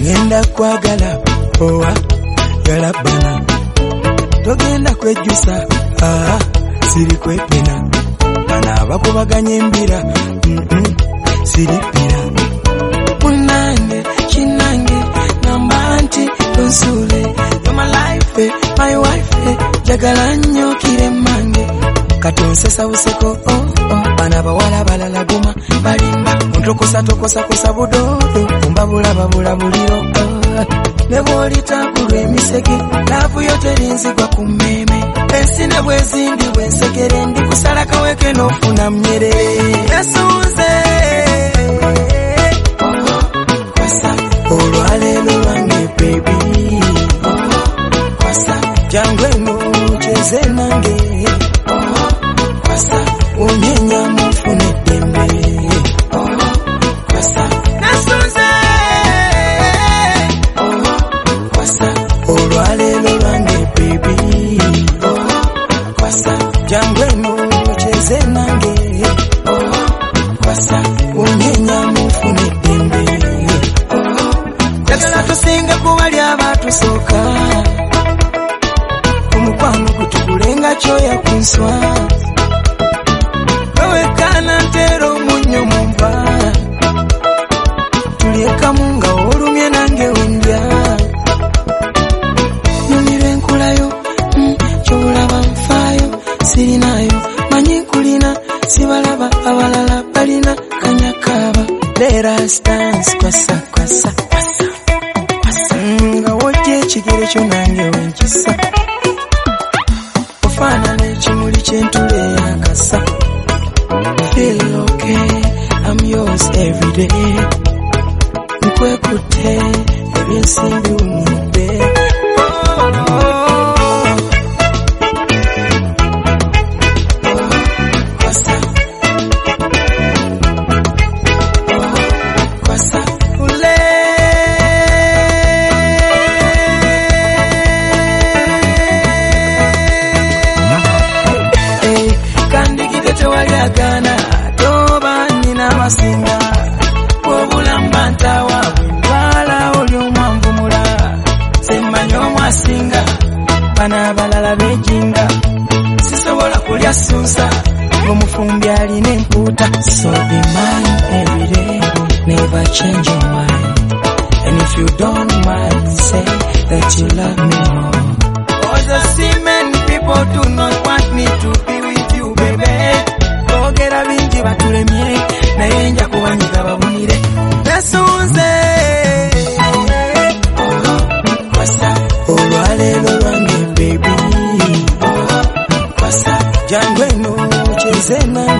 Ngenda kwagala owa yalabbana togenda kwejjusa aa siri kwepena. Bana abakubaganya embira siripira wife jagala nnyokire mange katonsesawuseko oh, oh. bana bawala balala guma balimba ontokosa tokosa kosa budodo. Kumba bulaba bulabuliro oh. ne bwolitakulwa emisege laavuyo terinzigwa ku mmeme ensi ne bwezindi bwensekere ndi kusala kaweke n'ofuna myerere yasunze kwasa olwaleero lwange bebi jangu cheze nange kwasa unyenya mufune eddembe nasunze kwasa olwaleero lwange bebi kwasa jangu eno cheze nange. Kwasa unyenya mufune eddembe njagala tusinge kubali abatusooka nswa wewekana nteera omunnyo mu nva tulyekamu nga olumye nange wendya nyumirwa enkulayo mm, kyobulaba nfaayo sirinayo. Manyi nkulina sibalaba abalala balina kanyakaaba. Leera stans kwasa kwasa kwasa kwasa. Nga wojja ekigere kyo nange wenkisa gentle and kasa. Feel okay, I'm yours every day. Mkwekute, every single day. Abalala bejinga sisobola kulya susa. Omufumbi alina empuuta so be mine never change your mind. And if you don't mind say that you love me more. Many people jangwenu chezena.